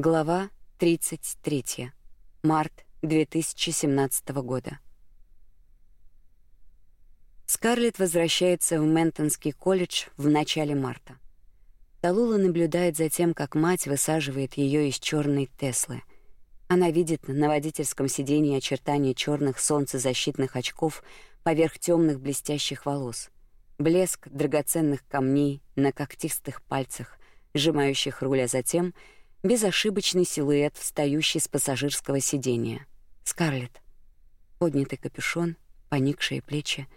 Глава 33. Март 2017 года. Скарлетт возвращается в Ментонский колледж в начале марта. Талула наблюдает за тем, как мать высаживает ее из черной Теслы. Она видит на водительском сиденье очертания черных солнцезащитных очков поверх темных блестящих волос, блеск драгоценных камней на когтистых пальцах, сжимающих руль, а затем — безошибочный силуэт, встающий с пассажирского сиденья. Скарлетт. Поднятый капюшон, поникшие плечи.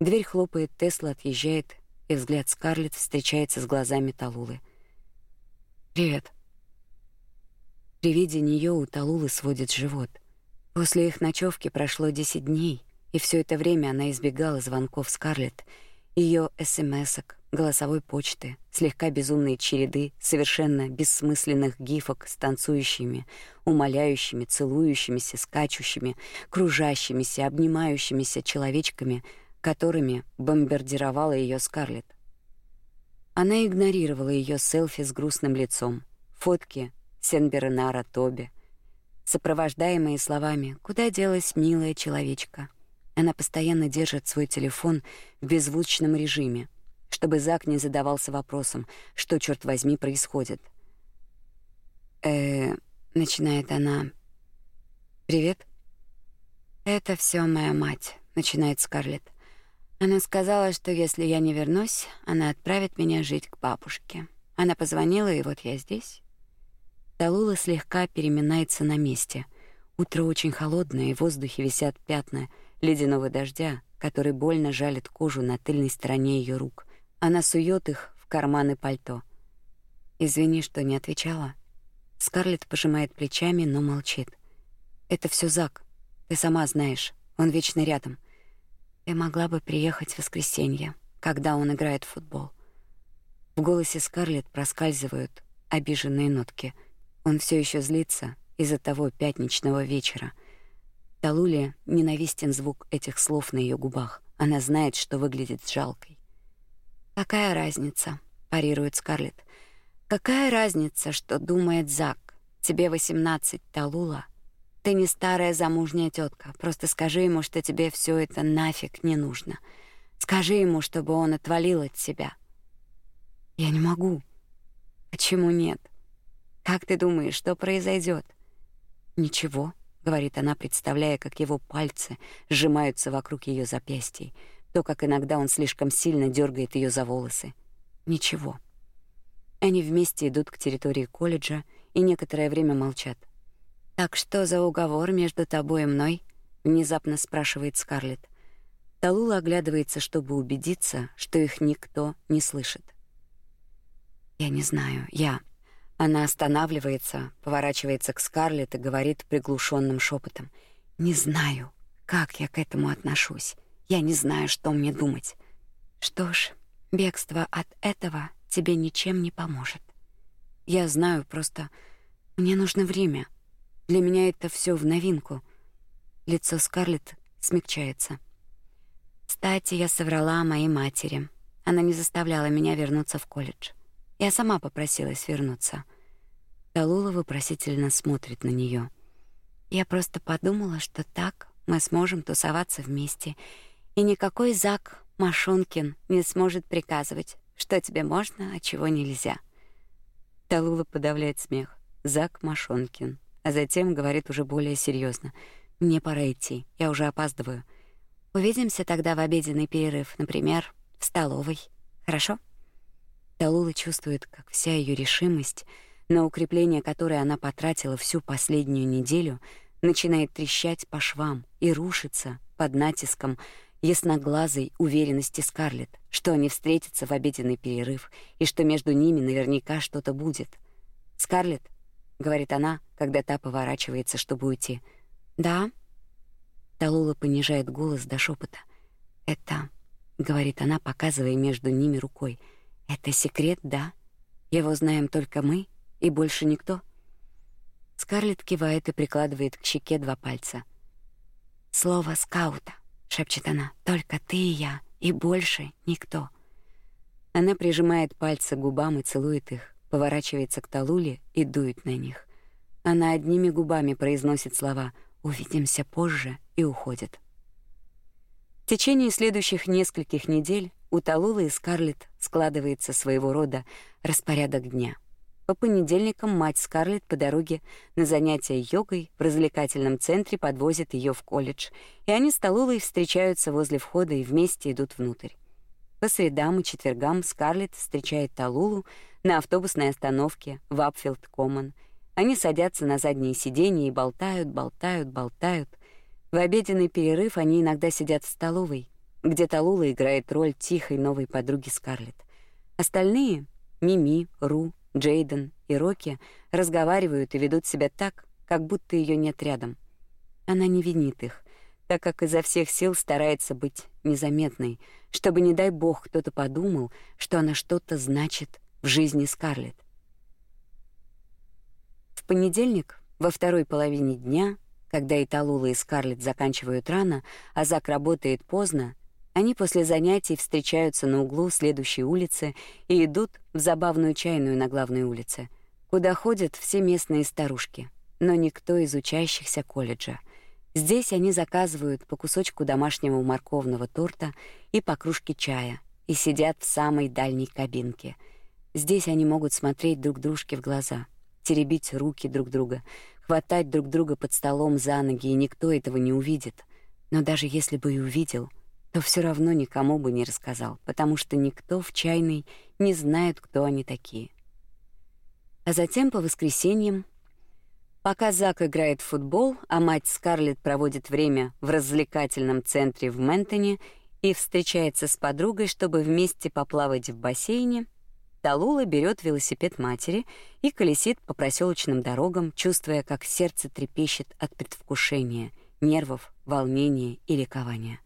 Дверь хлопает, Тесла отъезжает, и взгляд Скарлетт встречается с глазами Талулы. «Привет». При виде нее у Талулы сводит живот. После их ночевки прошло 10 дней, и все это время она избегала звонков Скарлетт, ее СМСок, голосовой почты, слегка безумные череды совершенно бессмысленных гифок с танцующими, умоляющими, целующимися, скачущими, кружащимися, обнимающимися человечками, которыми бомбардировала ее Скарлетт. Она игнорировала ее селфи с грустным лицом, фотки Сенбернара Тоби, сопровождаемые словами «Куда делась милая человечка?». Она постоянно держит свой телефон в беззвучном режиме, чтобы Зак не задавался вопросом, что черт возьми происходит. Э, начинает она. Привет. Это все моя мать, начинает Скарлетт. Она сказала, что если я не вернусь, она отправит меня жить к бабушке. Она позвонила, и вот я здесь. Талула слегка переминается на месте. Утро очень холодное, и в воздухе висят пятна ледяного дождя, который больно жалит кожу на тыльной стороне ее рук. Она сует их в карманы пальто. Извини, что не отвечала. Скарлетт пожимает плечами, но молчит. Это все Зак. Ты сама знаешь, он вечно рядом. Ты могла бы приехать в воскресенье, когда он играет в футбол. В голосе Скарлетт проскальзывают обиженные нотки. Он все еще злится из-за того пятничного вечера. Талуле ненавистен звук этих слов на ее губах. Она знает, что выглядит жалкой. Какая разница? парирует Скарлетт. Какая разница, что думает Зак? Тебе 18, Талула. Ты не старая замужняя тетка. Просто скажи ему, что тебе все это нафиг не нужно. Скажи ему, чтобы он отвалил от себя. Я не могу. Почему нет? Как ты думаешь, что произойдет? Ничего, говорит она, представляя, как его пальцы сжимаются вокруг ее запястий то, как иногда он слишком сильно дергает ее за волосы. Ничего. Они вместе идут к территории колледжа и некоторое время молчат. Так что за уговор между тобой и мной? внезапно спрашивает Скарлетт. Талула оглядывается, чтобы убедиться, что их никто не слышит. Я не знаю. Я Она останавливается, поворачивается к Скарлетт и говорит приглушенным шепотом: "Не знаю, как я к этому отношусь. Я не знаю, что мне думать. Что ж, бегство от этого тебе ничем не поможет. Я знаю, просто мне нужно время. Для меня это все в новинку. Лицо Скарлетт смягчается. Кстати, я соврала моей матери. Она не заставляла меня вернуться в колледж. Я сама попросилась вернуться. Талула вопросительно смотрит на нее. Я просто подумала, что так мы сможем тусоваться вместе и никакой Зак Машонкин не сможет приказывать, что тебе можно, а чего нельзя. Талула подавляет смех. Зак Машонкин, а затем говорит уже более серьезно: "Мне пора идти. Я уже опаздываю. Увидимся тогда в обеденный перерыв, например, в столовой. Хорошо?" Талула чувствует, как вся ее решимость, на укрепление которой она потратила всю последнюю неделю, начинает трещать по швам и рушиться под натиском ясноглазой уверенности Скарлетт, что они встретятся в обеденный перерыв и что между ними наверняка что-то будет. "Скарлетт", говорит она, когда та поворачивается, чтобы уйти. "Да?" Талула понижает голос до шепота. "Это", говорит она, показывая между ними рукой. "Это секрет, да? Его знаем только мы и больше никто". Скарлетт кивает и прикладывает к щеке два пальца. Слово скаута шепчет она. Только ты и я, и больше никто. Она прижимает пальцы к губам и целует их, поворачивается к Талуле и дует на них. Она одними губами произносит слова «увидимся позже» и уходит. В течение следующих нескольких недель у Талулы и Скарлетт складывается своего рода распорядок дня. По понедельникам мать Скарлетт по дороге на занятия йогой в развлекательном центре подвозит ее в колледж, и они с Талулой встречаются возле входа и вместе идут внутрь. По средам и четвергам Скарлетт встречает Талулу на автобусной остановке в Апфилд-Коммон. Они садятся на задние сиденья и болтают, болтают, болтают. В обеденный перерыв они иногда сидят в столовой, где Талула играет роль тихой новой подруги Скарлетт. Остальные — Мими, Ру, Джейден и Рокки — разговаривают и ведут себя так, как будто ее нет рядом. Она не винит их, так как изо всех сил старается быть незаметной, чтобы, не дай бог, кто-то подумал, что она что-то значит в жизни Скарлетт. В понедельник, во второй половине дня, когда и Талула, и Скарлетт заканчивают рано, а Зак работает поздно, они после занятий встречаются на углу следующей улицы и идут в забавную чайную на главной улице, куда ходят все местные старушки, но никто из учащихся колледжа. Здесь они заказывают по кусочку домашнего морковного торта и по кружке чая и сидят в самой дальней кабинке. Здесь они могут смотреть друг дружке в глаза, теребить руки друг друга, хватать друг друга под столом за ноги, и никто этого не увидит. Но даже если бы и увидел, то все равно никому бы не рассказал, потому что никто в чайной не знает, кто они такие. А затем по воскресеньям, пока Зак играет в футбол, а мать Скарлетт проводит время в развлекательном центре в Ментоне и встречается с подругой, чтобы вместе поплавать в бассейне — Талула берет велосипед матери и колесит по проселочным дорогам, чувствуя, как сердце трепещет от предвкушения, нервов, волнения и ликования.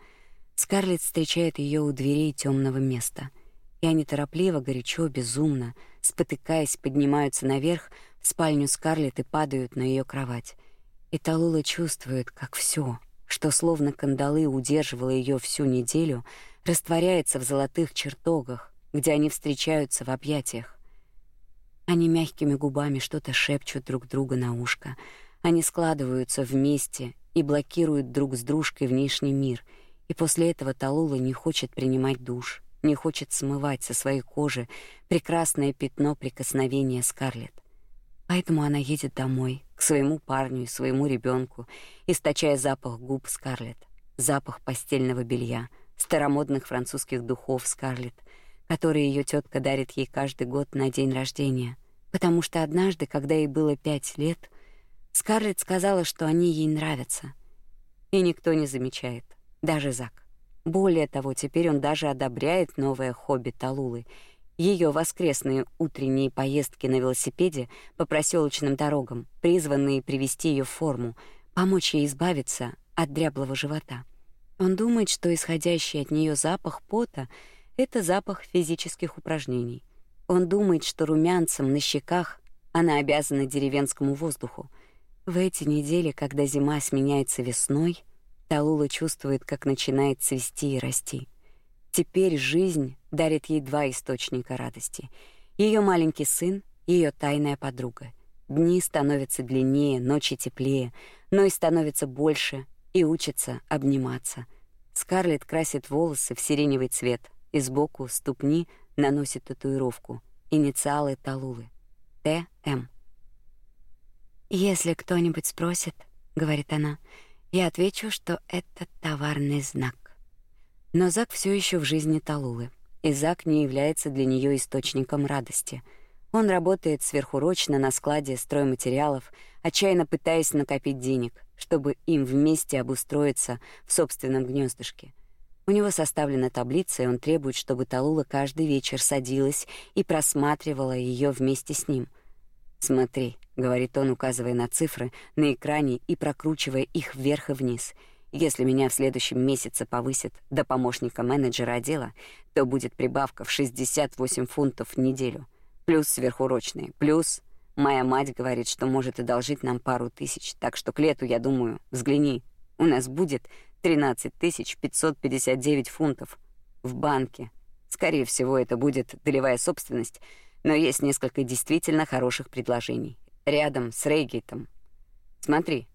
Скарлетт встречает ее у дверей темного места, и они торопливо, горячо, безумно, спотыкаясь, поднимаются наверх в спальню Скарлетт и падают на ее кровать. И Талула чувствует, как все, что словно кандалы удерживало ее всю неделю, растворяется в золотых чертогах, где они встречаются в объятиях. Они мягкими губами что-то шепчут друг другу на ушко. Они складываются вместе и блокируют друг с дружкой внешний мир. И после этого Талула не хочет принимать душ, не хочет смывать со своей кожи прекрасное пятно прикосновения Скарлетт. Поэтому она едет домой, к своему парню и своему ребенку, источая запах губ Скарлетт, запах постельного белья, старомодных французских духов Скарлетт, которые ее тетка дарит ей каждый год на день рождения, потому что однажды, когда ей было пять лет, Скарлетт сказала, что они ей нравятся. И никто не замечает, даже Зак. Более того, теперь он даже одобряет новое хобби Талулы — ее воскресные утренние поездки на велосипеде по проселочным дорогам, призванные привести ее в форму, помочь ей избавиться от дряблого живота. Он думает, что исходящий от нее запах пота — это запах физических упражнений. Он думает, что румянцем на щеках она обязана деревенскому воздуху. В эти недели, когда зима сменяется весной, Талула чувствует, как начинает цвести и расти. Теперь жизнь дарит ей два источника радости: ее маленький сын и ее тайная подруга. Дни становятся длиннее, ночи теплее, но и становится больше и учится обниматься. Скарлетт красит волосы в сиреневый цвет, и сбоку ступни наносит татуировку, инициалы Талулы. Т.М. «Если кто-нибудь спросит, — говорит она, — я отвечу, что это товарный знак». Но Зак все еще в жизни Талулы, и Зак не является для нее источником радости. Он работает сверхурочно на складе стройматериалов, отчаянно пытаясь накопить денег, чтобы им вместе обустроиться в собственном гнездышке — у него составлена таблица, и он требует, чтобы Талула каждый вечер садилась и просматривала ее вместе с ним. «Смотри», — говорит он, указывая на цифры на экране и прокручивая их вверх и вниз. «Если меня в следующем месяце повысят до помощника менеджера отдела, то будет прибавка в 68 фунтов в неделю. Плюс сверхурочные, плюс...» Моя мать говорит, что может одолжить нам пару тысяч, так что к лету, я думаю, взгляни, у нас будет 13 559 фунтов в банке. Скорее всего, это будет долевая собственность, но есть несколько действительно хороших предложений. Рядом с Рейгейтом. Смотри.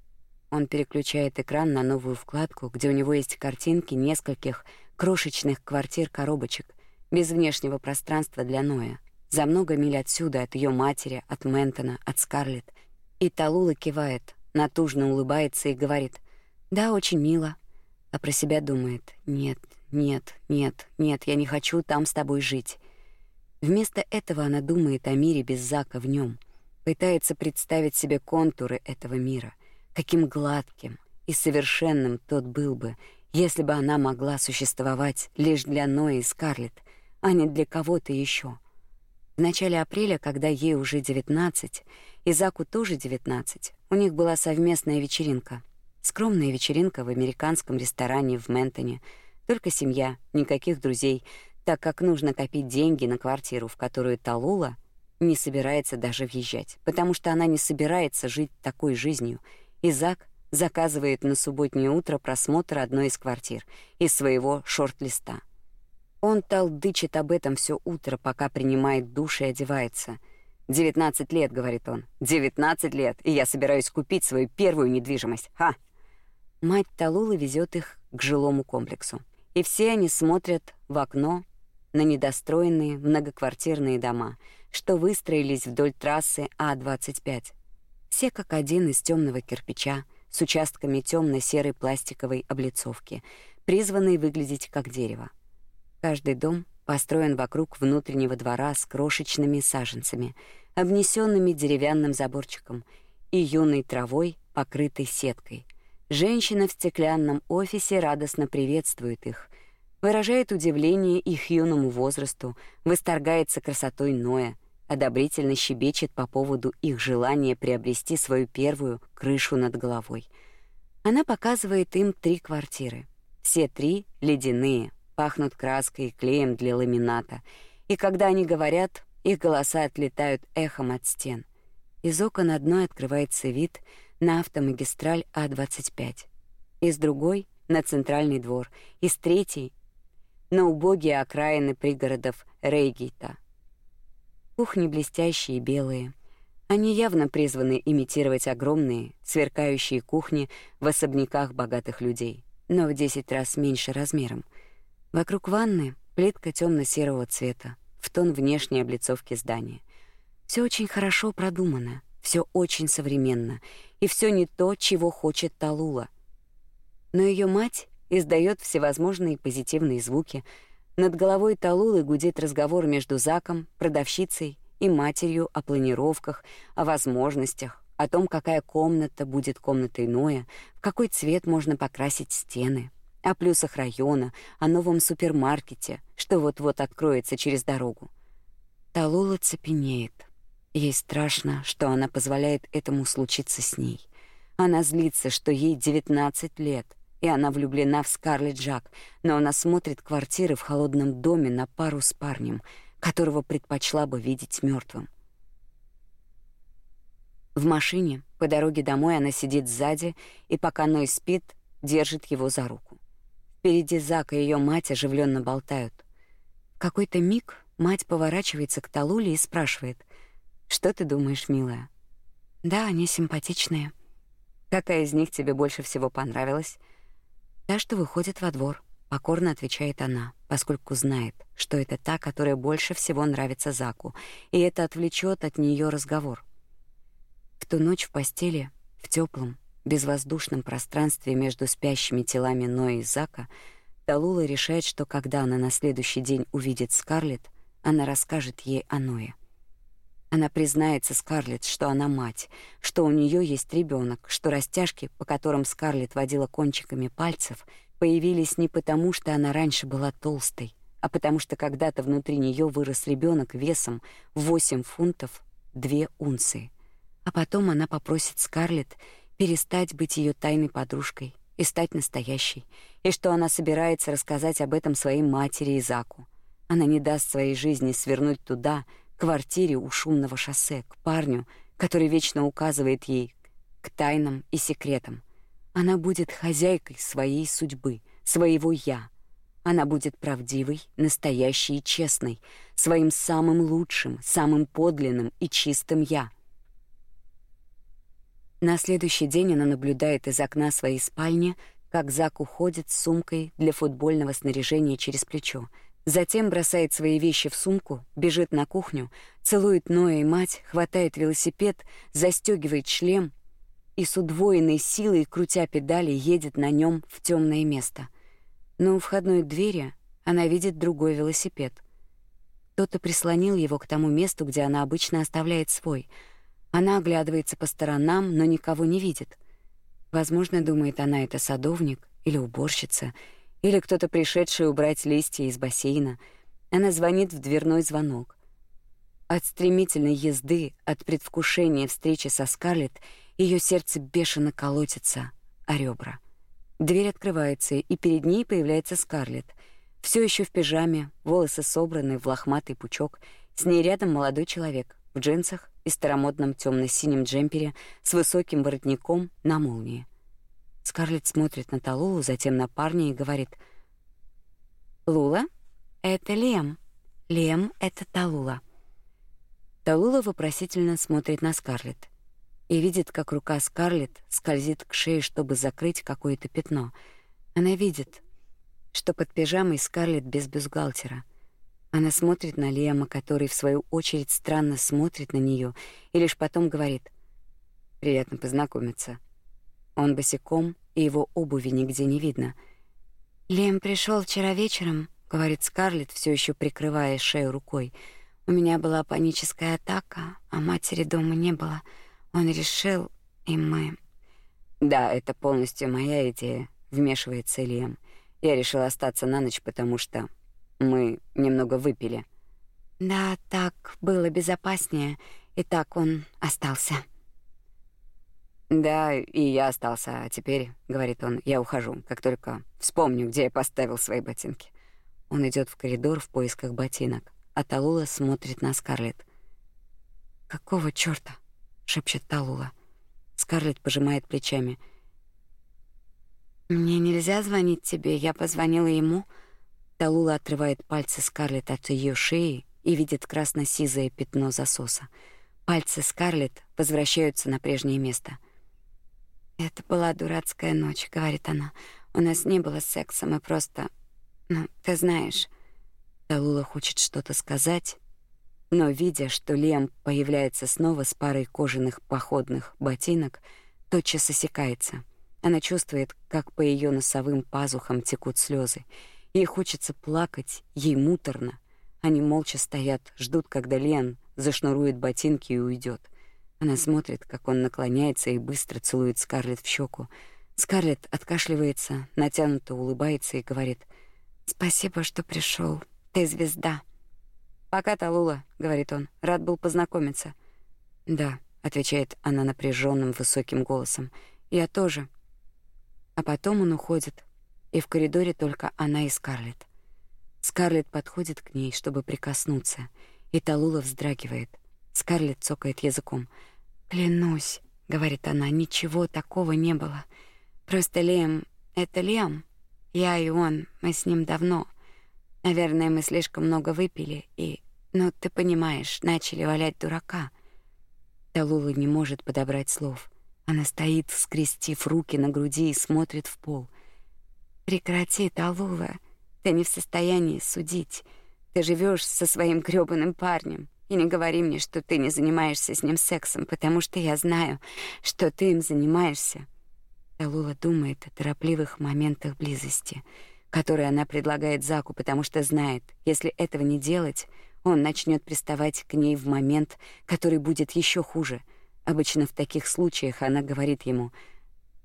Он переключает экран на новую вкладку, где у него есть картинки нескольких крошечных квартир-коробочек без внешнего пространства для Ноя. За много миль отсюда, от ее матери, от Ментона, от Скарлетт. И Талула кивает, натужно улыбается и говорит «Да, очень мило». А про себя думает «Нет, нет, нет, нет, я не хочу там с тобой жить». Вместо этого она думает о мире без Зака в нем, пытается представить себе контуры этого мира, каким гладким и совершенным тот был бы, если бы она могла существовать лишь для Нои и Скарлетт, а не для кого-то еще. В начале апреля, когда ей уже 19, и Заку тоже 19, у них была совместная вечеринка. Скромная вечеринка в американском ресторане в Ментоне. Только семья, никаких друзей, так как нужно копить деньги на квартиру, в которую Талула не собирается даже въезжать, потому что она не собирается жить такой жизнью. И Зак заказывает на субботнее утро просмотр одной из квартир из своего шорт-листа. Он толдычит об этом все утро, пока принимает душ и одевается. «Девятнадцать лет», — говорит он. «Девятнадцать лет, и я собираюсь купить свою первую недвижимость. Ха!» Мать Талулы везет их к жилому комплексу. И все они смотрят в окно на недостроенные многоквартирные дома, что выстроились вдоль трассы А25. Все как один из темного кирпича, с участками темно серой пластиковой облицовки, призванные выглядеть как дерево. Каждый дом построен вокруг внутреннего двора с крошечными саженцами, обнесенными деревянным заборчиком и юной травой, покрытой сеткой. Женщина в стеклянном офисе радостно приветствует их, выражает удивление их юному возрасту, восторгается красотой Ноя, одобрительно щебечет по поводу их желания приобрести свою первую крышу над головой. Она показывает им три квартиры. Все три ледяные, пахнут краской и клеем для ламината, и когда они говорят, их голоса отлетают эхом от стен. Из окон одной открывается вид на автомагистраль А25, из другой — на центральный двор, из третьей на убогие окраины пригородов Рейгейта. Кухни блестящие и белые. Они явно призваны имитировать огромные, сверкающие кухни в особняках богатых людей, но в 10 раз меньше размером. Вокруг ванны плитка темно серого цвета, в тон внешней облицовки здания. Все очень хорошо продумано, все очень современно, и все не то, чего хочет Талула. Но ее мать издает всевозможные позитивные звуки. Над головой Талулы гудит разговор между Заком, продавщицей и матерью о планировках, о возможностях, о том, какая комната будет комнатой Ноя, в какой цвет можно покрасить стены, о плюсах района, о новом супермаркете, что вот-вот откроется через дорогу. Талула цепенеет. Ей страшно, что она позволяет этому случиться с ней. Она злится, что ей 19 лет, и она влюблена в Скарлетт Джак, но она смотрит квартиры в холодном доме на пару с парнем, которого предпочла бы видеть мертвым. В машине по дороге домой она сидит сзади и пока Ной спит, держит его за руку. Впереди Зак и ее мать оживленно болтают. В какой-то миг мать поворачивается к Талуле и спрашивает: "Что ты думаешь, милая?" "Да, они симпатичные. Какая из них тебе больше всего понравилась?" Та, что выходит во двор, покорно отвечает она, поскольку знает, что это та, которая больше всего нравится Заку, и это отвлечет от нее разговор. В ту ночь в постели, в теплом, безвоздушном пространстве между спящими телами Нои и Зака, Талула решает, что когда она на следующий день увидит Скарлетт, она расскажет ей о Ное. Она признается Скарлетт, что она мать, что у нее есть ребенок, что растяжки, по которым Скарлетт водила кончиками пальцев, появились не потому, что она раньше была толстой, а потому что когда-то внутри нее вырос ребенок весом 8 фунтов 2 унции. А потом она попросит Скарлетт перестать быть ее тайной подружкой и стать настоящей, и что она собирается рассказать об этом своей матери и Заку. Она не даст своей жизни свернуть туда, квартире у шумного шоссе, к парню, который вечно указывает ей к тайнам и секретам. Она будет хозяйкой своей судьбы, своего я. Она будет правдивой, настоящей и честной, своим самым лучшим, самым подлинным и чистым я. На следующий день она наблюдает из окна своей спальни, как Зак уходит с сумкой для футбольного снаряжения через плечо. Затем бросает свои вещи в сумку, бежит на кухню, целует Ноя и мать, хватает велосипед, застегивает шлем и с удвоенной силой, крутя педали, едет на нем в темное место. Но у входной двери она видит другой велосипед. Кто-то прислонил его к тому месту, где она обычно оставляет свой — она оглядывается по сторонам, но никого не видит. Возможно, думает она, это садовник или уборщица, или кто-то пришедший убрать листья из бассейна. Она звонит в дверной звонок. От стремительной езды, от предвкушения встречи со Скарлетт, ее сердце бешено колотится о ребра. Дверь открывается, и перед ней появляется Скарлетт. Все еще в пижаме, волосы собраны в лохматый пучок, с ней рядом молодой человек в джинсах и старомодном темно-синем джемпере с высоким воротником на молнии. Скарлетт смотрит на Талулу, затем на парня и говорит: "Лула, это Лем. Лем это Талула". Талула вопросительно смотрит на Скарлетт и видит, как рука Скарлетт скользит к шее, чтобы закрыть какое-то пятно. Она видит, что под пижамой Скарлетт без бюстгальтера — она смотрит на Лема, который в свою очередь странно смотрит на нее, и лишь потом говорит: "Приятно познакомиться". Он босиком, и его обуви нигде не видно. Лем пришел вчера вечером, говорит Скарлетт, все еще прикрывая шею рукой. У меня была паническая атака, а матери дома не было. Он решил, и мы Да, это полностью моя идея, вмешивается Лем. Я решил остаться на ночь, потому что мы немного выпили. Да, так было безопаснее, и так он остался. Да, и я остался, а теперь, говорит он, я ухожу, как только вспомню, где я поставил свои ботинки. Он идет в коридор в поисках ботинок, а Талула смотрит на Скарлетт. Какого чёрта? шепчет Талула. Скарлетт пожимает плечами. Мне нельзя звонить тебе, я позвонила ему. Талула отрывает пальцы Скарлетт от ее шеи и видит красно-сизое пятно засоса. Пальцы Скарлетт возвращаются на прежнее место. Это была дурацкая ночь, говорит она. У нас не было секса, мы просто, ну, ты знаешь. Талула хочет что-то сказать, но видя, что Лем появляется снова с парой кожаных походных ботинок, тотчас осекается. Она чувствует, как по ее носовым пазухам текут слезы. Ей хочется плакать, ей муторно. Они молча стоят, ждут, когда Лен зашнурует ботинки и уйдет. Она смотрит, как он наклоняется и быстро целует Скарлетт в щеку. Скарлетт откашливается, натянуто улыбается и говорит: "Спасибо, что пришел. Ты звезда". "Пока, Талула", говорит он. "Рад был познакомиться". "Да", отвечает она напряженным высоким голосом. "Я тоже". А потом он уходит, и в коридоре только она и Скарлетт. Скарлетт подходит к ней, чтобы прикоснуться, и Талула вздрагивает. Скарлетт цокает языком. «Клянусь», — говорит она, — «ничего такого не было. Просто Лем — это Лем. Я и он, мы с ним давно. Наверное, мы слишком много выпили и, ну, ты понимаешь, начали валять дурака». Талула не может подобрать слов. Она стоит, скрестив руки на груди и смотрит в пол. Прекрати, Талула. Ты не в состоянии судить. Ты живешь со своим грёбаным парнем. И не говори мне, что ты не занимаешься с ним сексом, потому что я знаю, что ты им занимаешься. Талула думает о торопливых моментах близости, которые она предлагает Заку, потому что знает, если этого не делать, он начнет приставать к ней в момент, который будет еще хуже. Обычно в таких случаях она говорит ему: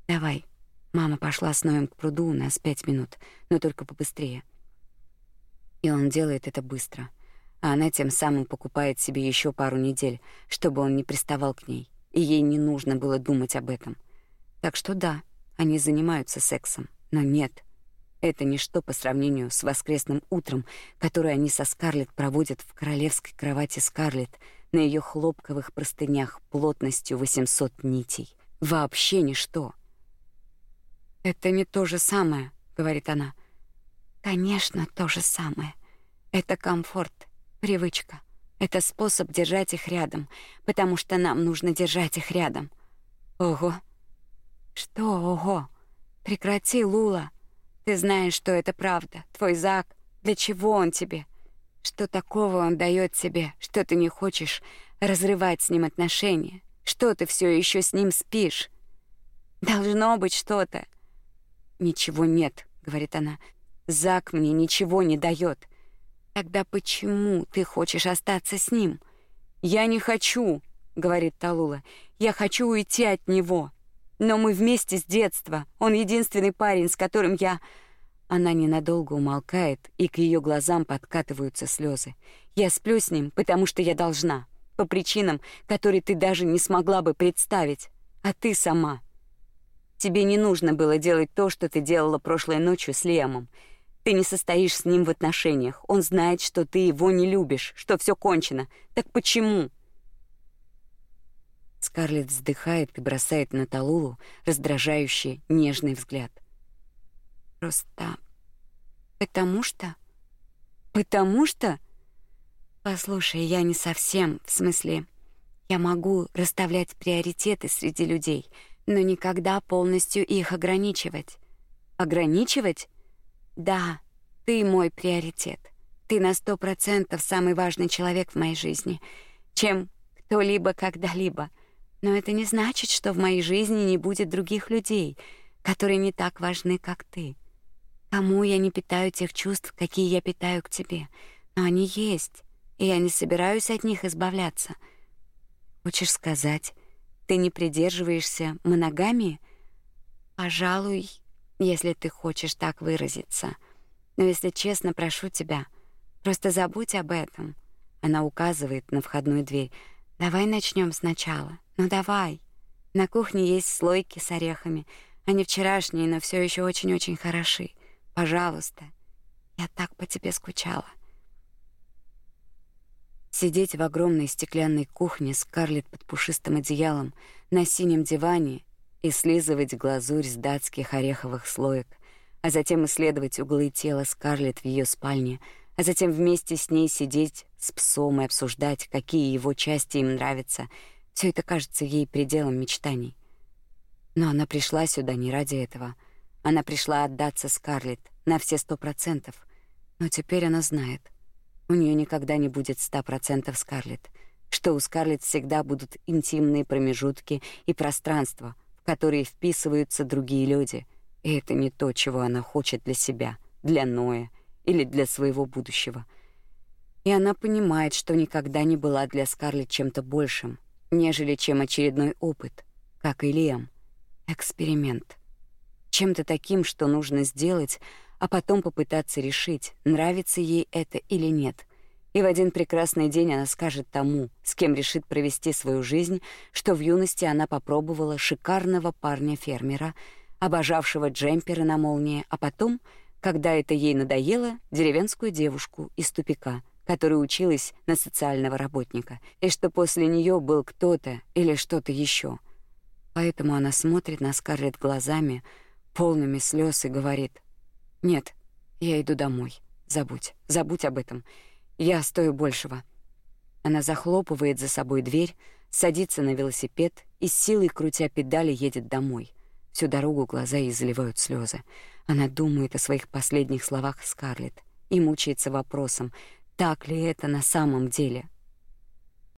"Давай, Мама пошла с Ноем к пруду, у нас пять минут, но только побыстрее. И он делает это быстро. А она тем самым покупает себе еще пару недель, чтобы он не приставал к ней, и ей не нужно было думать об этом. Так что да, они занимаются сексом, но нет. Это ничто по сравнению с воскресным утром, которое они со Скарлетт проводят в королевской кровати Скарлетт на ее хлопковых простынях плотностью 800 нитей. Вообще ничто. Это не то же самое, говорит она. Конечно, то же самое. Это комфорт, привычка. Это способ держать их рядом, потому что нам нужно держать их рядом. Ого. Что ого? Прекрати, Лула. Ты знаешь, что это правда. Твой Зак, для чего он тебе? Что такого он дает тебе, что ты не хочешь разрывать с ним отношения? Что ты все еще с ним спишь? Должно быть что-то. Ничего нет, говорит она. Зак мне ничего не дает. Тогда почему ты хочешь остаться с ним? Я не хочу, говорит Талула. Я хочу уйти от него. Но мы вместе с детства. Он единственный парень, с которым я Она ненадолго умолкает, и к ее глазам подкатываются слезы. Я сплю с ним, потому что я должна, по причинам, которые ты даже не смогла бы представить. А ты сама Тебе не нужно было делать то, что ты делала прошлой ночью с Лемом. Ты не состоишь с ним в отношениях. Он знает, что ты его не любишь, что все кончено. Так почему? Скарлетт вздыхает и бросает на Талулу раздражающий, нежный взгляд. Просто потому что потому что Послушай, я не совсем, в смысле, я могу расставлять приоритеты среди людей, но никогда полностью их ограничивать. Ограничивать? Да, ты мой приоритет. Ты на сто процентов самый важный человек в моей жизни, чем кто-либо когда-либо. Но это не значит, что в моей жизни не будет других людей, которые не так важны, как ты. Кому я не питаю тех чувств, какие я питаю к тебе, но они есть, и я не собираюсь от них избавляться. Хочешь сказать, ты не придерживаешься моногамии? Пожалуй, если ты хочешь так выразиться. Но если честно, прошу тебя, просто забудь об этом. Она указывает на входную дверь. Давай начнем сначала. Ну давай. На кухне есть слойки с орехами. Они вчерашние, но все еще очень-очень хороши. Пожалуйста. Я так по тебе скучала. Сидеть в огромной стеклянной кухне с Карлет под пушистым одеялом на синем диване и слизывать глазурь с датских ореховых слоек, а затем исследовать углы тела Скарлетт в ее спальне, а затем вместе с ней сидеть с псом и обсуждать, какие его части им нравятся. Все это кажется ей пределом мечтаний. Но она пришла сюда не ради этого. Она пришла отдаться Скарлетт на все сто процентов. Но теперь она знает, у нее никогда не будет ста процентов Скарлетт, что у Скарлетт всегда будут интимные промежутки и пространства, которые вписываются другие люди. И это не то, чего она хочет для себя, для Ноя или для своего будущего. И она понимает, что никогда не была для Скарлетт чем-то большим, нежели чем очередной опыт, как и Лиам. Эксперимент. Чем-то таким, что нужно сделать, а потом попытаться решить, нравится ей это или нет. И в один прекрасный день она скажет тому, с кем решит провести свою жизнь, что в юности она попробовала шикарного парня-фермера, обожавшего джемперы на молнии, а потом, когда это ей надоело, деревенскую девушку из тупика, которая училась на социального работника, и что после нее был кто-то или что-то еще. Поэтому она смотрит на Скарлетт глазами, полными слез и говорит: нет, я иду домой. Забудь, забудь об этом. Я стою большего. Она захлопывает за собой дверь, садится на велосипед и с силой крутя педали едет домой. Всю дорогу глаза ей заливают слезы. Она думает о своих последних словах Скарлетт и мучается вопросом, так ли это на самом деле.